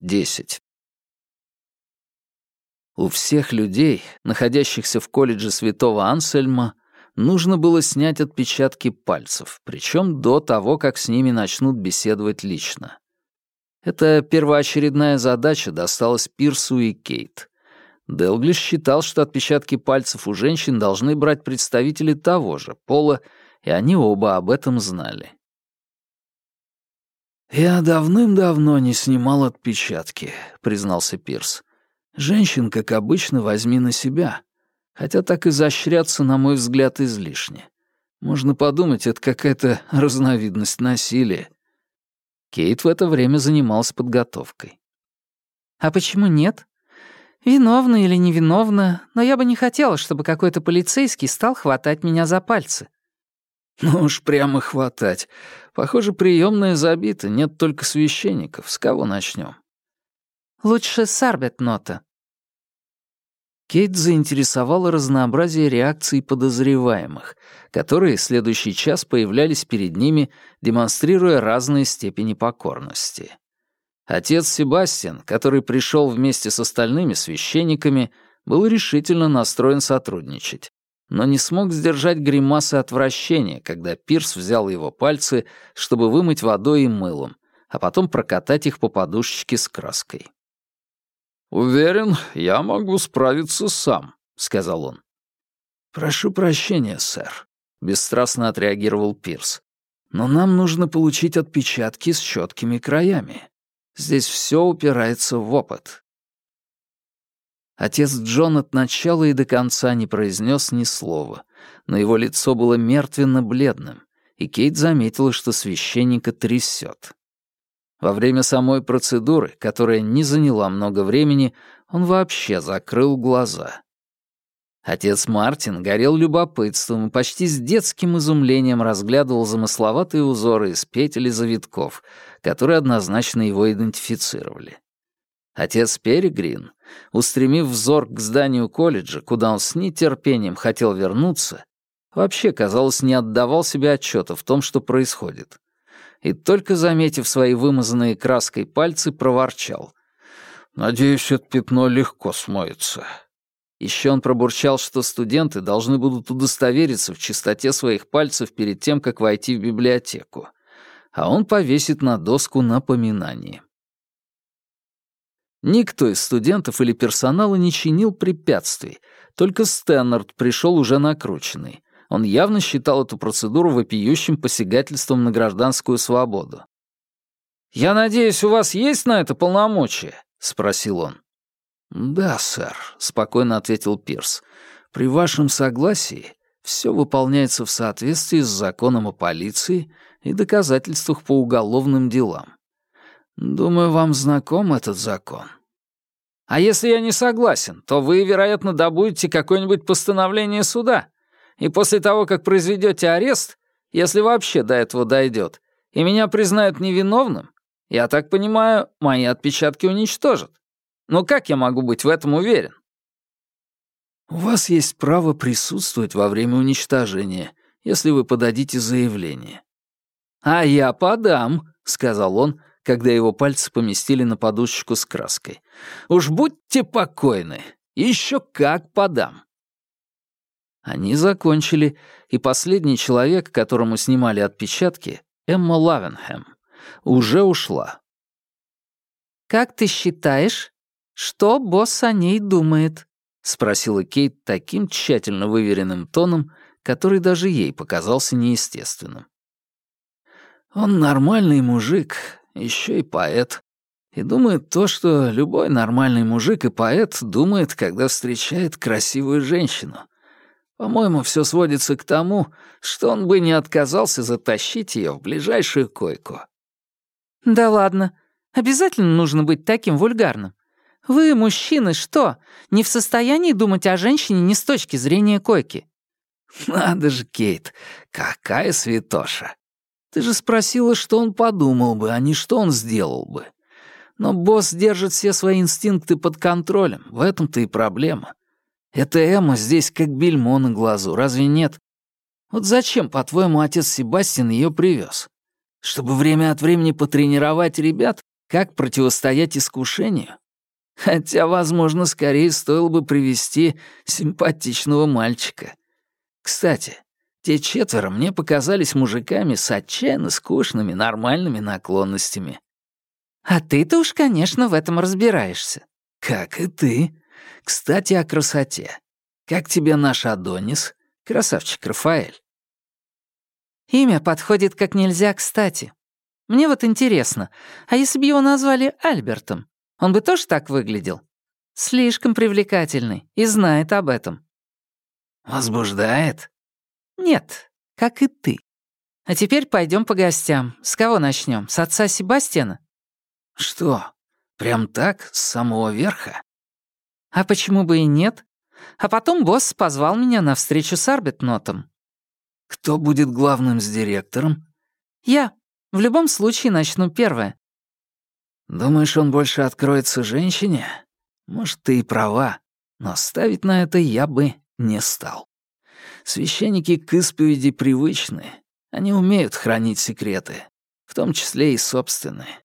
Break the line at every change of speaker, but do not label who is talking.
10. У всех людей, находящихся в колледже святого Ансельма, нужно было снять отпечатки пальцев, причем до того, как с ними начнут беседовать лично. Эта первоочередная задача досталась Пирсу и Кейт. Делглиш считал, что отпечатки пальцев у женщин должны брать представители того же пола, и они оба об этом знали. «Я давным-давно не снимал отпечатки», — признался Пирс. «Женщин, как обычно, возьми на себя. Хотя так изощряться, на мой взгляд, излишне. Можно подумать, это какая-то разновидность насилия». Кейт в это время занималась подготовкой.
«А почему нет?» Виновна или невиновна, но я бы не хотела, чтобы какой-то полицейский стал хватать меня за пальцы.
Ну уж прямо хватать. Похоже, приемная забита, нет только священников. С кого начнем?
Лучше с Арбетнота.
Кейт заинтересовала разнообразие реакций подозреваемых, которые в следующий час появлялись перед ними, демонстрируя разные степени покорности. Отец Себастьян, который пришел вместе с остальными священниками, был решительно настроен сотрудничать, но не смог сдержать гримасы отвращения, когда Пирс взял его пальцы, чтобы вымыть водой и мылом, а потом прокатать их по подушечке с краской. «Уверен, я могу справиться сам», — сказал он. «Прошу прощения, сэр», — бесстрастно отреагировал Пирс. «Но нам нужно получить отпечатки с четкими краями. Здесь все упирается в опыт. Отец Джон от начала и до конца не произнес ни слова, но его лицо было мертвенно-бледным, и Кейт заметила, что священника трясет. Во время самой процедуры, которая не заняла много времени, он вообще закрыл глаза. Отец Мартин горел любопытством и почти с детским изумлением разглядывал замысловатые узоры из петель и завитков, которые однозначно его идентифицировали. Отец Перегрин, устремив взор к зданию колледжа, куда он с нетерпением хотел вернуться, вообще, казалось, не отдавал себе отчета в том, что происходит. И только заметив свои вымазанные краской пальцы, проворчал. «Надеюсь, это пятно легко смоется. Еще он пробурчал, что студенты должны будут удостовериться в чистоте своих пальцев перед тем, как войти в библиотеку. А он повесит на доску напоминание. Никто из студентов или персонала не чинил препятствий, только Стэннард пришел уже накрученный. Он явно считал эту процедуру вопиющим посягательством на гражданскую свободу. «Я надеюсь, у вас есть на это полномочия?» — спросил он. «Да, сэр», — спокойно ответил Пирс. «При вашем согласии все выполняется в соответствии с законом о полиции и доказательствах по уголовным делам. Думаю, вам знаком этот закон». «А если я не согласен, то вы, вероятно, добудете какое-нибудь постановление суда, и после того, как произведете арест, если вообще до этого дойдет, и меня признают невиновным, я так понимаю, мои отпечатки уничтожат. Но как я могу быть в этом уверен? У вас есть право присутствовать во время уничтожения, если вы подадите заявление. А я подам, сказал он, когда его пальцы поместили на подушечку с краской. Уж будьте покойны, еще как подам. Они закончили, и последний человек, которому снимали отпечатки, Эмма Лавенхэм, уже ушла.
«Как ты считаешь, «Что босс о ней думает?» — спросила Кейт таким тщательно выверенным тоном, который даже ей показался неестественным.
«Он нормальный мужик, еще и поэт. И думает то, что любой нормальный мужик и поэт думает, когда встречает красивую женщину. По-моему, все сводится к тому, что он бы не отказался затащить ее в ближайшую койку».
«Да ладно. Обязательно нужно быть таким вульгарным. Вы, мужчины, что, не в состоянии думать о женщине не с точки зрения койки?»
«Надо же, Кейт, какая святоша! Ты же спросила, что он подумал бы, а не что он сделал бы. Но босс держит все свои инстинкты под контролем, в этом-то и проблема. Эта Эмма здесь как бельмо на глазу, разве нет? Вот зачем, по-твоему, отец Себастьян ее привез? Чтобы время от времени потренировать ребят Как противостоять искушению? Хотя, возможно, скорее стоило бы привести симпатичного мальчика. Кстати, те четверо мне показались мужиками с отчаянно скучными нормальными наклонностями.
А ты-то уж, конечно, в этом разбираешься.
Как и ты. Кстати, о красоте. Как тебе наш Адонис, красавчик Рафаэль?
Имя подходит как нельзя кстати. Мне вот интересно, а если бы его назвали Альбертом, он бы тоже так выглядел? Слишком привлекательный и знает об этом.
Возбуждает?
Нет, как и ты. А теперь пойдем по гостям. С кого начнем? С отца Себастьяна?
Что, прям так, с самого верха?
А почему бы и нет? А потом босс позвал меня на встречу с Арбитнотом.
Кто будет главным с директором?
Я. В любом случае начну первое.
Думаешь, он больше откроется женщине? Может, ты и права, но ставить на это я бы не стал. Священники к исповеди привычны. Они умеют хранить секреты, в том числе и собственные.